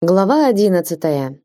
Глава одиннадцатая.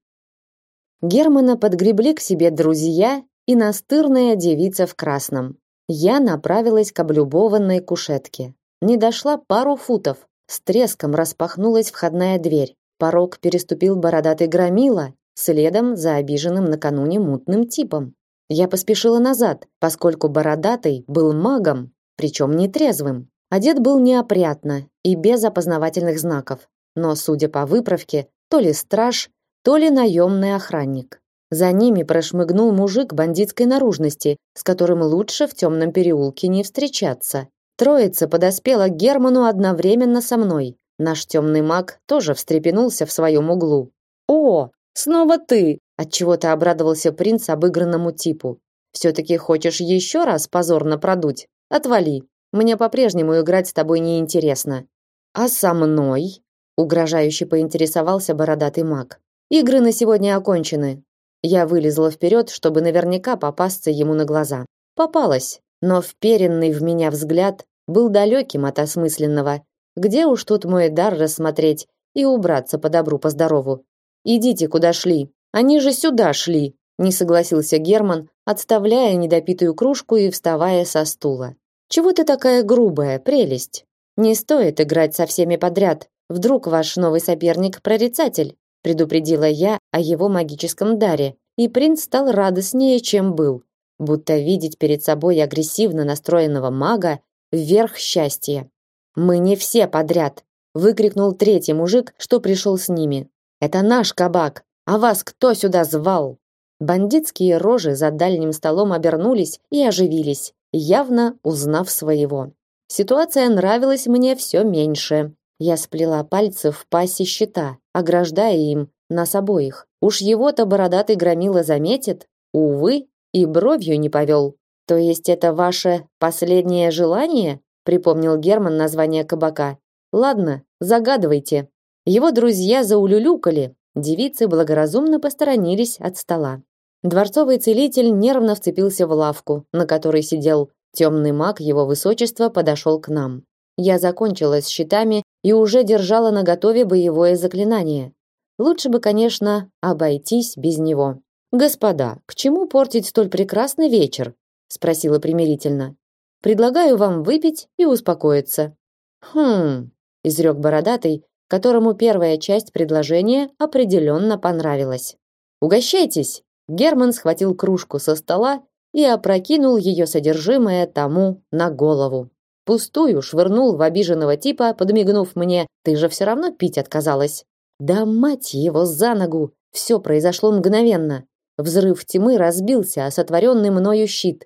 Германа подгребли к себе друзья и настырная девица в красном. Я направилась к облюбованной кушетке. Не дошла пару футов, с треском распахнулась входная дверь. Порог переступил бородатый громила, следом за обиженным накануне мутным типом. Я поспешила назад, поскольку бородатый был магом, причем нетрезвым. Одет был неопрятно и без опознавательных знаков, но, судя по выправке, то ли страж, то ли наемный охранник. За ними прошмыгнул мужик бандитской наружности, с которым лучше в темном переулке не встречаться. Троица подоспела к Герману одновременно со мной. Наш темный маг тоже встрепенулся в своем углу. «О, снова ты!» Отчего-то обрадовался принц обыгранному типу. «Все-таки хочешь еще раз позорно продуть? Отвали. Мне по-прежнему играть с тобой неинтересно». «А со мной?» Угрожающе поинтересовался бородатый маг. Игры на сегодня окончены. Я вылезла вперед, чтобы наверняка попасться ему на глаза. Попалась, но вперенный в меня взгляд был далеким от осмысленного. Где уж тут мой дар рассмотреть и убраться по добру по здорову? Идите, куда шли. Они же сюда шли, не согласился Герман, отставляя недопитую кружку и вставая со стула. Чего ты такая грубая, прелесть? Не стоит играть со всеми подряд. Вдруг ваш новый соперник прорицатель, предупредила я о его магическом даре, и принц стал радостнее, чем был, будто видеть перед собой агрессивно настроенного мага верх счастья. Мы не все подряд, выкрикнул третий мужик, что пришел с ними. Это наш кабак, а вас кто сюда звал? Бандитские рожи за дальним столом обернулись и оживились, явно узнав своего. Ситуация нравилась мне все меньше. Я сплела пальцы в пасе щита, ограждая им нас обоих. Уж его-то бородатый громила заметит, увы, и бровью не повел. То есть это ваше последнее желание? Припомнил Герман название кабака. Ладно, загадывайте. Его друзья заулюлюкали, девицы благоразумно посторонились от стола. Дворцовый целитель нервно вцепился в лавку, на которой сидел. Темный маг его высочества подошел к нам. Я закончила с щитами и уже держала наготове боевое заклинание. Лучше бы, конечно, обойтись без него. Господа, к чему портить столь прекрасный вечер? спросила примирительно. Предлагаю вам выпить и успокоиться. Хм, изрек бородатый, которому первая часть предложения определенно понравилась. Угощайтесь. Герман схватил кружку со стола и опрокинул ее содержимое тому на голову. Пустую швырнул в обиженного типа, подмигнув мне. Ты же все равно пить отказалась. Да мать его за ногу! Все произошло мгновенно. Взрыв тьмы разбился о сотворенный мною щит.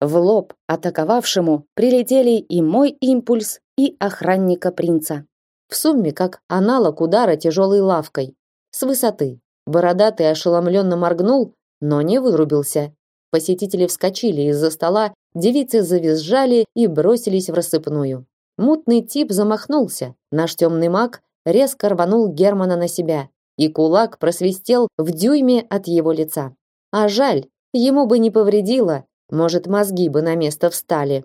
В лоб атаковавшему прилетели и мой импульс, и охранника принца. В сумме как аналог удара тяжелой лавкой. С высоты. Бородатый ошеломленно моргнул, но не вырубился. Посетители вскочили из-за стола Девицы завизжали и бросились в рассыпную. Мутный тип замахнулся. Наш темный маг резко рванул Германа на себя, и кулак просвистел в дюйме от его лица. А жаль, ему бы не повредило, может, мозги бы на место встали.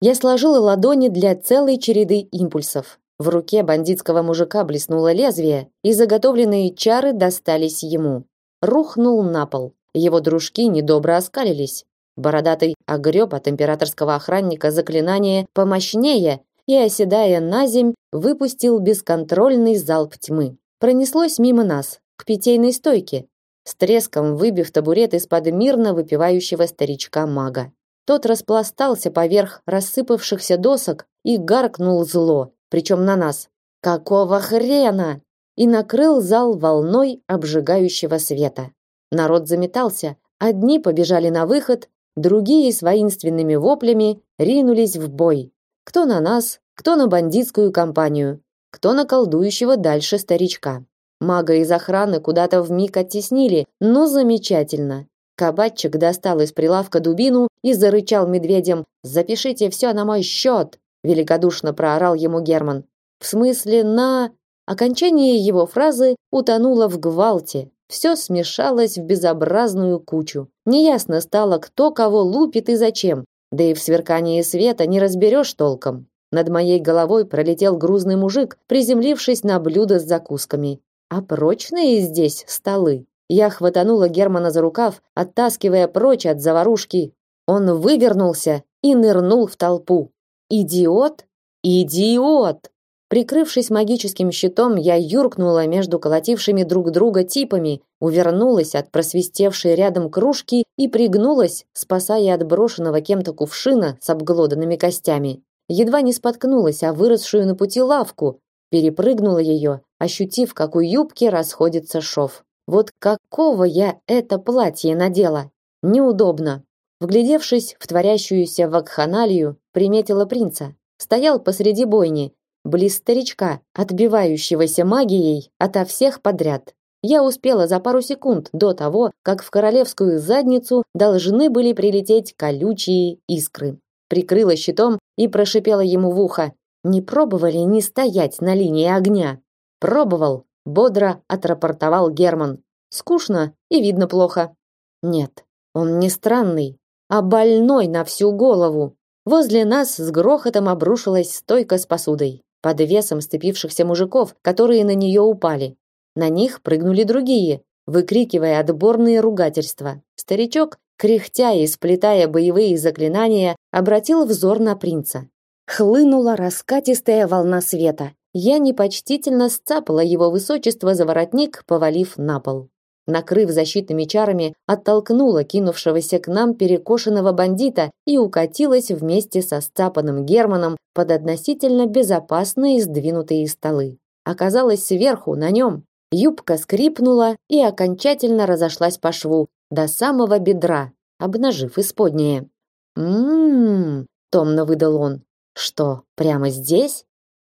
Я сложила ладони для целой череды импульсов. В руке бандитского мужика блеснуло лезвие, и заготовленные чары достались ему. Рухнул на пол. Его дружки недобро оскалились. Бородатый огреб от императорского охранника заклинание помощнее и, оседая на земь, выпустил бесконтрольный залп тьмы. Пронеслось мимо нас, к питейной стойке, с треском выбив табурет из-под мирно выпивающего старичка-мага. Тот распластался поверх рассыпавшихся досок и гаркнул зло, причем на нас. «Какого хрена?» и накрыл зал волной обжигающего света. Народ заметался, одни побежали на выход, Другие с воинственными воплями ринулись в бой. Кто на нас, кто на бандитскую компанию, кто на колдующего дальше старичка. Мага из охраны куда-то вмиг оттеснили, но замечательно. Кабачик достал из прилавка дубину и зарычал медведем «Запишите все на мой счет!» Великодушно проорал ему Герман. В смысле на... Окончание его фразы утонуло в гвалте, все смешалось в безобразную кучу. Неясно стало, кто кого лупит и зачем. Да и в сверкании света не разберешь толком. Над моей головой пролетел грузный мужик, приземлившись на блюдо с закусками. А прочные здесь столы. Я хватанула Германа за рукав, оттаскивая прочь от заварушки. Он вывернулся и нырнул в толпу. Идиот? Идиот! Прикрывшись магическим щитом, я юркнула между колотившими друг друга типами, увернулась от просвистевшей рядом кружки и пригнулась, спасая от брошенного кем-то кувшина с обглоданными костями. Едва не споткнулась о выросшую на пути лавку, перепрыгнула ее, ощутив, как у юбки расходится шов. Вот какого я это платье надела? Неудобно. Вглядевшись в творящуюся вакханалию, приметила принца. Стоял посреди бойни, близ старичка, отбивающегося магией ото всех подряд. Я успела за пару секунд до того, как в королевскую задницу должны были прилететь колючие искры. Прикрыла щитом и прошипела ему в ухо: "Не пробовали не стоять на линии огня?" "Пробовал", бодро отрапортовал Герман. "Скучно и видно плохо". "Нет, он не странный, а больной на всю голову". Возле нас с грохотом обрушилась стойка с посудой под весом сцепившихся мужиков, которые на нее упали. На них прыгнули другие, выкрикивая отборные ругательства. Старичок, кряхтя и сплетая боевые заклинания, обратил взор на принца. Хлынула раскатистая волна света. Я непочтительно сцапала его высочество за воротник, повалив на пол накрыв защитными чарами, оттолкнула кинувшегося к нам перекошенного бандита и укатилась вместе со сцапанным Германом под относительно безопасные сдвинутые столы. Оказалось сверху, на нем. Юбка скрипнула и окончательно разошлась по шву, до самого бедра, обнажив исподнее. «М-м-м», томно выдал он. «Что, прямо здесь?»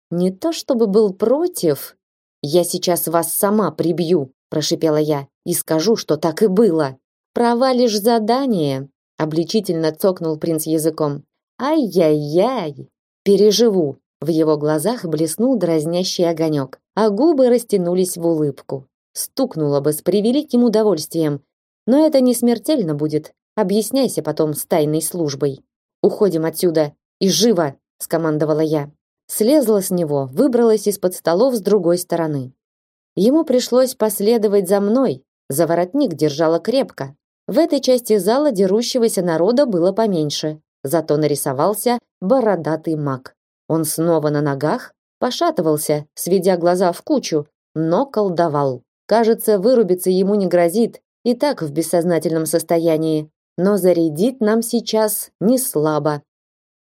«Не то чтобы был против. Я сейчас вас сама прибью», прошипела я. И скажу, что так и было. Провалишь задание, обличительно цокнул принц языком. Ай-яй-яй. Переживу. В его глазах блеснул дразнящий огонек, а губы растянулись в улыбку. Стукнула бы с превеликим удовольствием, но это не смертельно будет. Объясняйся потом с тайной службой. Уходим отсюда и живо, скомандовала я. Слезла с него, выбралась из-под столов с другой стороны. Ему пришлось последовать за мной. За воротник держала крепко. В этой части зала дерущегося народа было поменьше, зато нарисовался бородатый маг. Он снова на ногах, пошатывался, сведя глаза в кучу, но колдовал. Кажется, вырубиться ему не грозит, и так в бессознательном состоянии. Но зарядит нам сейчас не слабо.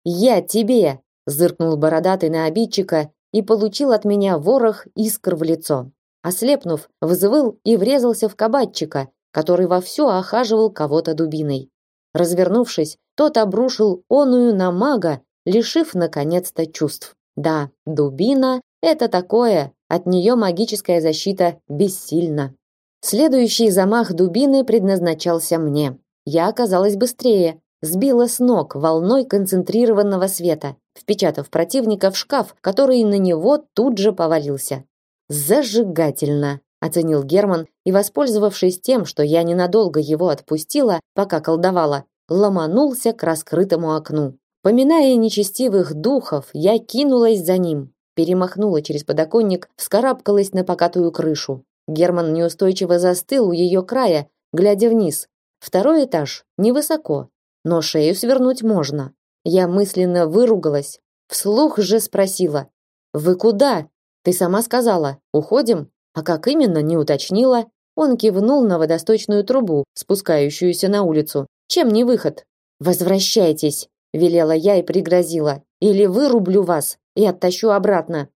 «Я тебе!» – зыркнул бородатый на обидчика и получил от меня ворох искр в лицо. Ослепнув, взвыл и врезался в кабачика, который вовсю охаживал кого-то дубиной. Развернувшись, тот обрушил оную на мага, лишив наконец-то чувств. Да, дубина это такое, от нее магическая защита бессильна. Следующий замах дубины предназначался мне. Я оказалась быстрее, сбила с ног волной концентрированного света, впечатав противника в шкаф, который на него тут же повалился. Зажигательно, оценил Герман и, воспользовавшись тем, что я ненадолго его отпустила, пока колдовала, ломанулся к раскрытому окну. Поминая нечестивых духов, я кинулась за ним, перемахнула через подоконник, вскарабкалась на покатую крышу. Герман неустойчиво застыл у ее края, глядя вниз. Второй этаж невысоко, но шею свернуть можно. Я мысленно выругалась, вслух же спросила: "Вы куда?" Ты сама сказала: "Уходим". А как именно, не уточнила. Он кивнул на водосточную трубу, спускающуюся на улицу. Чем не выход? Возвращайтесь, велела я и пригрозила. Или вырублю вас и оттащу обратно.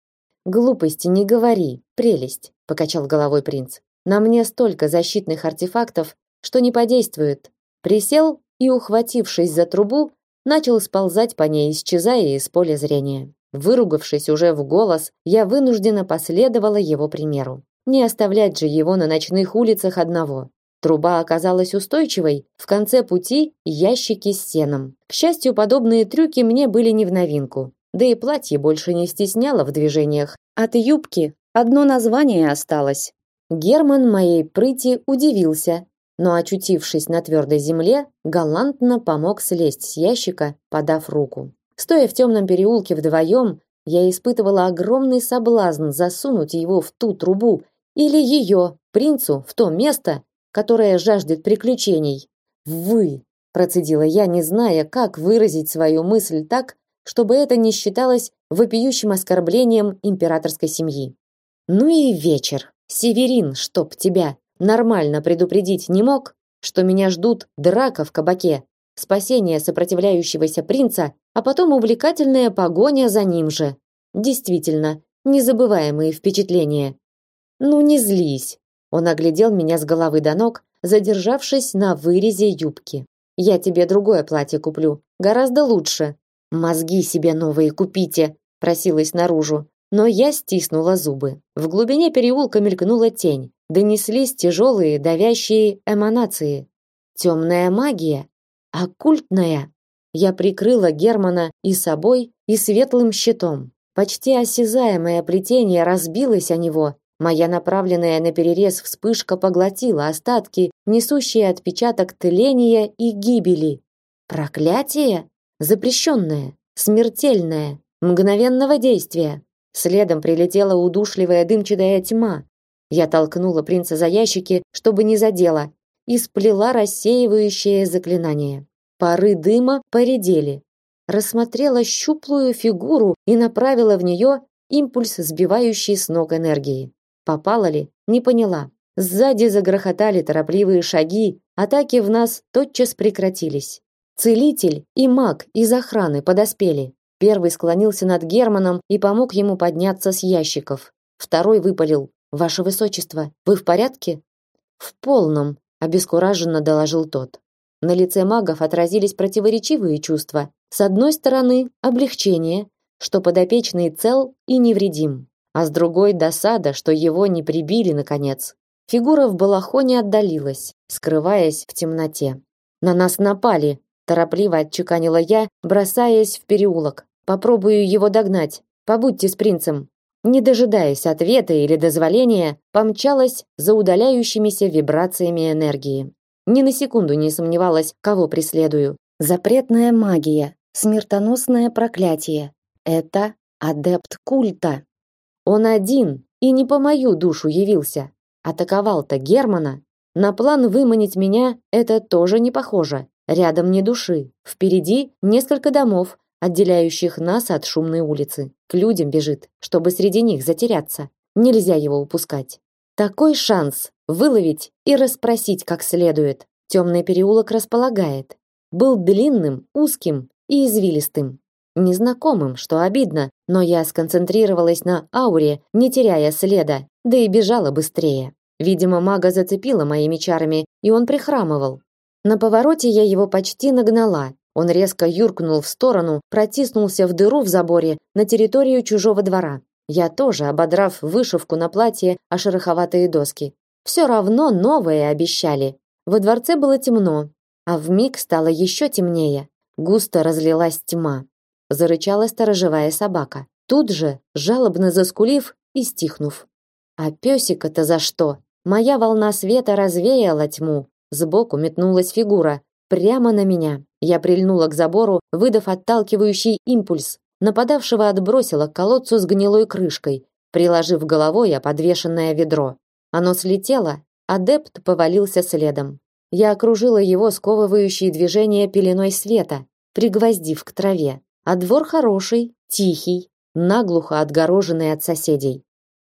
Глупости не говори, прелесть, покачал головой принц. На мне столько защитных артефактов, что не подействует. Присел и, ухватившись за трубу, начал сползать по ней, исчезая из поля зрения. Выругавшись уже в голос, я вынуждена последовала его примеру. Не оставлять же его на ночных улицах одного. Труба оказалась устойчивой, в конце пути ящики с сеном. К счастью, подобные трюки мне были не в новинку. Да и платье больше не стесняло в движениях. От юбки одно название осталось. Герман моей прыти удивился, но очутившись на твердой земле, галантно помог слезть с ящика, подав руку. Стоя в темном переулке вдвоем, я испытывала огромный соблазн засунуть его в ту трубу или ее, принцу, в то место, которое жаждет приключений. Вы, процедила я, не зная, как выразить свою мысль так, чтобы это не считалось вопиющим оскорблением императорской семьи. Ну и вечер. Северин, чтоб тебя, нормально предупредить не мог, что меня ждут драка в кабаке, спасение сопротивляющегося принца, а потом увлекательная погоня за ним же. Действительно, незабываемые впечатления. Ну не злись. Он оглядел меня с головы до ног, задержавшись на вырезе юбки. Я тебе другое платье куплю, гораздо лучше. Мозги себе новые купите, просилась наружу, но я стиснула зубы. В глубине переулка мелькнула тень, донеслись тяжелые давящие эманации. Темная магия, оккультная. Я прикрыла Германа и собой, и светлым щитом. Почти осязаемое плетение разбилось о него. Моя направленная на перерез вспышка поглотила остатки, несущие отпечаток тления и гибели. Проклятие? Запрещенное, смертельное, мгновенного действия. Следом прилетела удушливая дымчатая тьма. Я толкнула принца за ящики, чтобы не задело, и сплела рассеивающее заклинание. Пары дыма поредели. Рассмотрела щуплую фигуру и направила в нее импульс, сбивающий с ног энергии. Попала ли? Не поняла. Сзади загрохотали торопливые шаги, атаки в нас тотчас прекратились. Целитель и маг из охраны подоспели. Первый склонился над Германом и помог ему подняться с ящиков. Второй выпалил: "Ваше высочество, вы в порядке?" "В полном", обескураженно доложил тот. На лице магов отразились противоречивые чувства. С одной стороны, облегчение, что подопечный цел и невредим, а с другой досада, что его не прибили наконец. Фигура в балахоне отдалилась, скрываясь в темноте. На нас напали, торопливо отчеканила я, бросаясь в переулок. Попробую его догнать. Побудьте с принцем. Не дожидаясь ответа или дозволения, помчалась за удаляющимися вибрациями энергии. Ни на секунду не сомневалась, кого преследую. Запретная магия, смертоносное проклятие. Это адепт культа. Он один и не по мою душу явился. Атаковал-то Германа. На план выманить меня это тоже не похоже. Рядом ни души. Впереди несколько домов, отделяющих нас от шумной улицы. К людям бежит, чтобы среди них затеряться. Нельзя его упускать. Такой шанс выловить и расспросить как следует. Темный переулок располагает. Был длинным, узким и извилистым. Незнакомым, что обидно, но я сконцентрировалась на ауре, не теряя следа, да и бежала быстрее. Видимо, мага зацепила моими чарами, и он прихрамывал. На повороте я его почти нагнала. Он резко юркнул в сторону, протиснулся в дыру в заборе на территорию чужого двора. Я тоже, ободрав вышивку на платье о шероховатые доски. Все равно новое обещали. Во дворце было темно, а в миг стало еще темнее. Густо разлилась тьма. Зарычала сторожевая собака. Тут же, жалобно заскулив и стихнув. А песика-то за что? Моя волна света развеяла тьму, Сбоку метнулась фигура, прямо на меня. Я прильнула к забору, выдав отталкивающий импульс. Нападавшего отбросило к колодцу с гнилой крышкой, приложив головой о подвешенное ведро. Оно слетело, адепт повалился следом. Я окружила его сковывающие движения пеленой света, пригвоздив к траве. А двор хороший, тихий, наглухо отгороженный от соседей.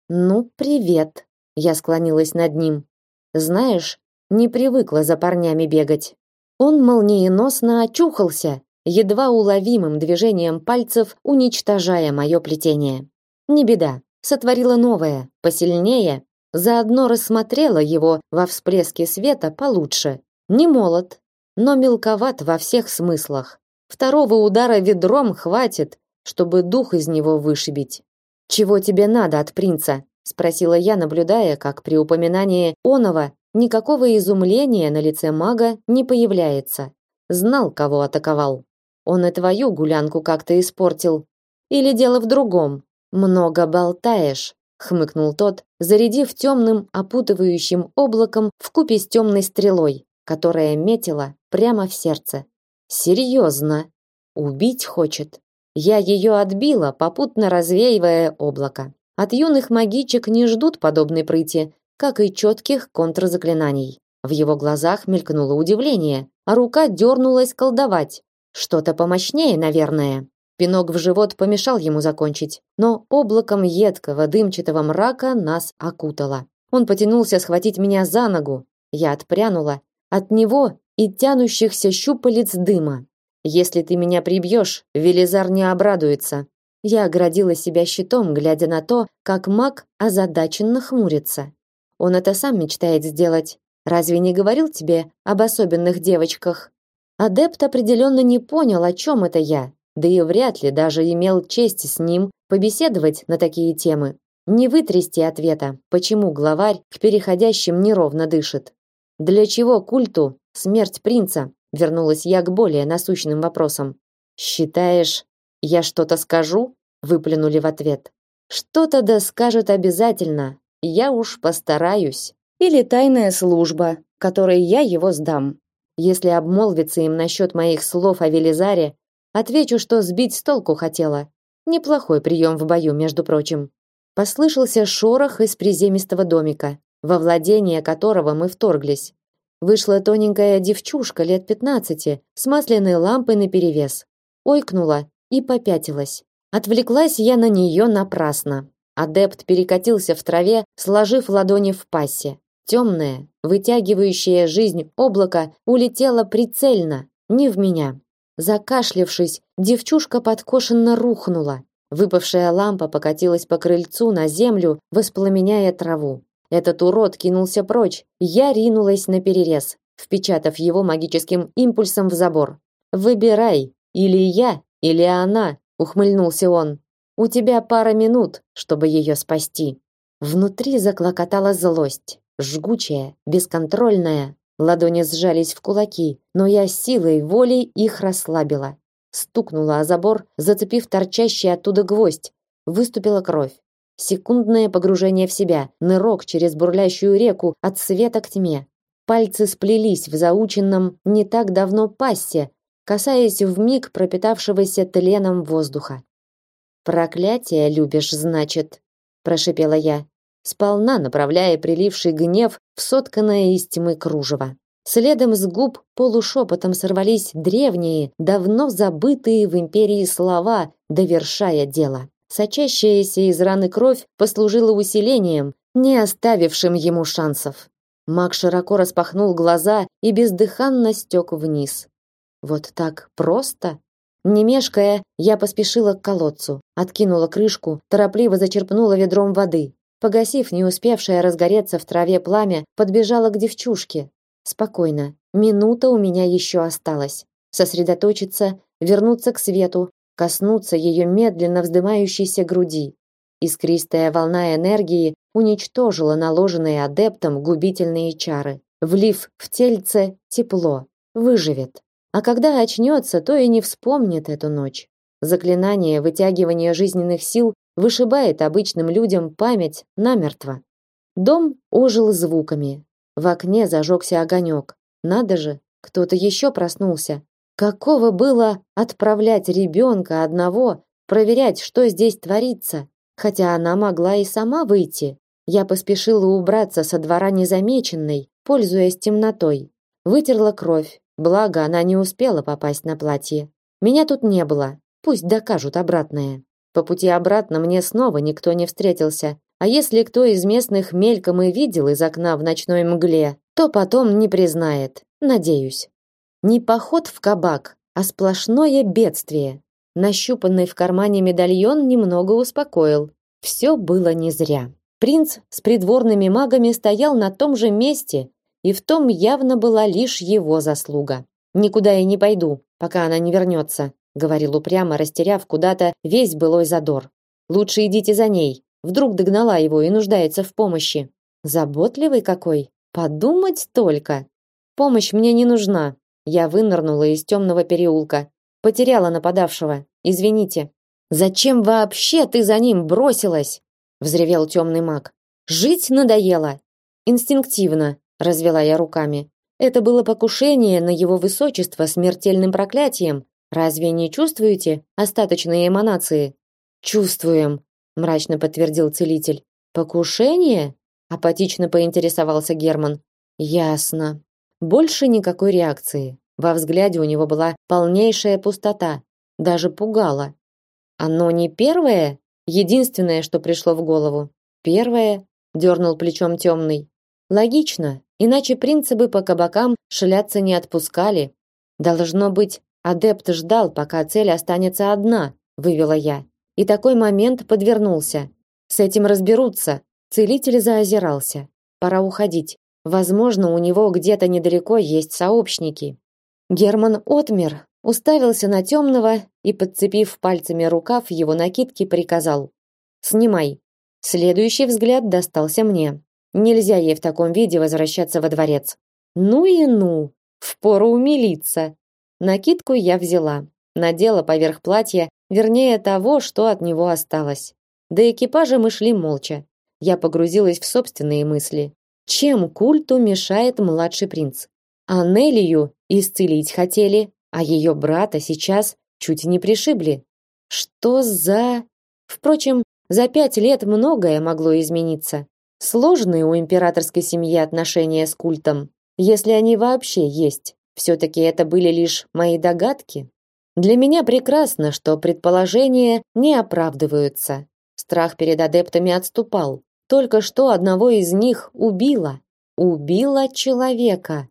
Ну, привет. Я склонилась над ним. Знаешь, не привыкла за парнями бегать. Он молниеносно очухался, едва уловимым движением пальцев уничтожая мое плетение. Не беда, сотворила новое, посильнее, заодно рассмотрела его во всплеске света получше. Не молод, но мелковат во всех смыслах. Второго удара ведром хватит, чтобы дух из него вышибить. Чего тебе надо от принца? спросила я, наблюдая, как при упоминании оного Никакого изумления на лице мага не появляется. Знал, кого атаковал. Он и твою гулянку как-то испортил. Или дело в другом. Много болтаешь, хмыкнул тот, зарядив темным опутывающим облаком в купе с темной стрелой, которая метила прямо в сердце. Серьезно? Убить хочет. Я ее отбила, попутно развеивая облако. От юных магичек не ждут подобной прыти, как и четких контрзаклинаний. В его глазах мелькнуло удивление, а рука дернулась колдовать. Что-то помощнее, наверное. Пинок в живот помешал ему закончить, но облаком едкого дымчатого мрака нас окутало. Он потянулся схватить меня за ногу. Я отпрянула. От него и тянущихся щупалец дыма. Если ты меня прибьешь, Велизар не обрадуется. Я оградила себя щитом, глядя на то, как маг озадаченно хмурится. Он это сам мечтает сделать. Разве не говорил тебе об особенных девочках? Адепт определенно не понял, о чем это я, да и вряд ли даже имел честь с ним побеседовать на такие темы. Не вытрясти ответа, почему главарь к переходящим неровно дышит. Для чего культу смерть принца? Вернулась я к более насущным вопросам. Считаешь, я что-то скажу? Выплюнули в ответ. Что-то да скажет обязательно. Я уж постараюсь. Или тайная служба, которой я его сдам. Если обмолвится им насчет моих слов о Велизаре, отвечу, что сбить с толку хотела. Неплохой прием в бою, между прочим. Послышался шорох из приземистого домика, во владение которого мы вторглись. Вышла тоненькая девчушка лет пятнадцати с масляной лампой наперевес. Ойкнула и попятилась. Отвлеклась я на нее напрасно. Адепт перекатился в траве, сложив ладони в пассе. Темное, вытягивающее жизнь облако улетело прицельно, не в меня. Закашлявшись, девчушка подкошенно рухнула. Выпавшая лампа покатилась по крыльцу на землю, воспламеняя траву. Этот урод кинулся прочь, я ринулась на перерез, впечатав его магическим импульсом в забор. Выбирай, или я, или она, ухмыльнулся он. У тебя пара минут, чтобы ее спасти. Внутри заклокотала злость, жгучая, бесконтрольная. Ладони сжались в кулаки, но я силой воли их расслабила. Стукнула о забор, зацепив торчащий оттуда гвоздь. Выступила кровь. Секундное погружение в себя, нырок через бурлящую реку от света к тьме. Пальцы сплелись в заученном не так давно пассе, касаясь вмиг пропитавшегося тленом воздуха. «Проклятие любишь, значит», – прошипела я, сполна направляя приливший гнев в сотканное из тьмы кружево. Следом с губ полушепотом сорвались древние, давно забытые в империи слова, довершая дело. Сочащаяся из раны кровь послужила усилением, не оставившим ему шансов. Маг широко распахнул глаза и бездыханно стек вниз. Вот так просто? Не мешкая, я поспешила к колодцу, откинула крышку, торопливо зачерпнула ведром воды. Погасив не успевшее разгореться в траве пламя, подбежала к девчушке. Спокойно, минута у меня еще осталась. Сосредоточиться, вернуться к свету, коснуться ее медленно вздымающейся груди. Искристая волна энергии уничтожила наложенные адептом губительные чары, влив в тельце тепло, выживет. А когда очнется, то и не вспомнит эту ночь. Заклинание вытягивания жизненных сил вышибает обычным людям память намертво. Дом ожил звуками. В окне зажегся огонек. Надо же, кто-то еще проснулся. Какого было отправлять ребенка одного проверять, что здесь творится? Хотя она могла и сама выйти. Я поспешила убраться со двора незамеченной, пользуясь темнотой. Вытерла кровь, благо она не успела попасть на платье. Меня тут не было, пусть докажут обратное. По пути обратно мне снова никто не встретился, а если кто из местных мельком и видел из окна в ночной мгле, то потом не признает, надеюсь. Не поход в кабак, а сплошное бедствие. Нащупанный в кармане медальон немного успокоил. Все было не зря. Принц с придворными магами стоял на том же месте, и в том явно была лишь его заслуга. Никуда я не пойду, пока она не вернется, говорил упрямо, растеряв куда-то весь былой задор. Лучше идите за ней. Вдруг догнала его и нуждается в помощи. Заботливый какой. Подумать только. Помощь мне не нужна, я вынырнула из темного переулка. Потеряла нападавшего. Извините. Зачем вообще ты за ним бросилась? взревел темный маг. Жить надоело. Инстинктивно, развела я руками. Это было покушение на его высочество смертельным проклятием. Разве не чувствуете остаточные эманации? Чувствуем, мрачно подтвердил целитель. Покушение? апатично поинтересовался Герман. Ясно. Больше никакой реакции. Во взгляде у него была полнейшая пустота, даже пугало. Оно не первое, единственное, что пришло в голову. Первое, дернул плечом темный. Логично, иначе принцы бы по кабакам шляться не отпускали. Должно быть, адепт ждал, пока цель останется одна, вывела я. И такой момент подвернулся. С этим разберутся. Целитель заозирался. Пора уходить. Возможно, у него где-то недалеко есть сообщники. Герман отмер, уставился на темного и, подцепив пальцами рукав его накидки, приказал: "Снимай". Следующий взгляд достался мне. Нельзя ей в таком виде возвращаться во дворец. Ну и ну, впору умилиться. Накидку я взяла, надела поверх платья, вернее того, что от него осталось. До экипажа мы шли молча. Я погрузилась в собственные мысли. Чем культу мешает младший принц? А Нелию исцелить хотели, а ее брата сейчас чуть не пришибли. Что за... Впрочем, за пять лет многое могло измениться. Сложные у императорской семьи отношения с культом, если они вообще есть. Все-таки это были лишь мои догадки. Для меня прекрасно, что предположения не оправдываются. Страх перед адептами отступал. Только что одного из них убила. Убила человека.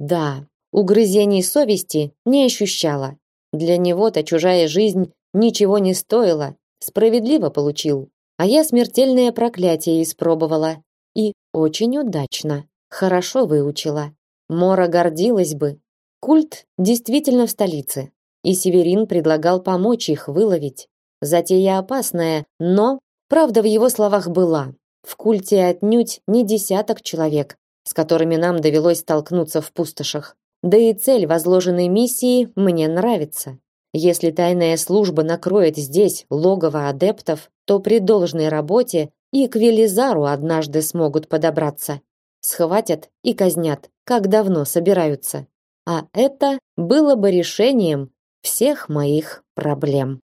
Да, угрызений совести не ощущала. Для него-то чужая жизнь ничего не стоила, Справедливо получил. А я смертельное проклятие испробовала. И очень удачно. Хорошо выучила. Мора гордилась бы. Культ действительно в столице. И Северин предлагал помочь их выловить. Затея опасная, но правда в его словах была. В культе отнюдь не десяток человек, с которыми нам довелось столкнуться в пустошах. Да и цель возложенной миссии мне нравится. Если тайная служба накроет здесь логово адептов, то при должной работе и к Велизару однажды смогут подобраться. Схватят и казнят, как давно собираются. А это было бы решением всех моих проблем.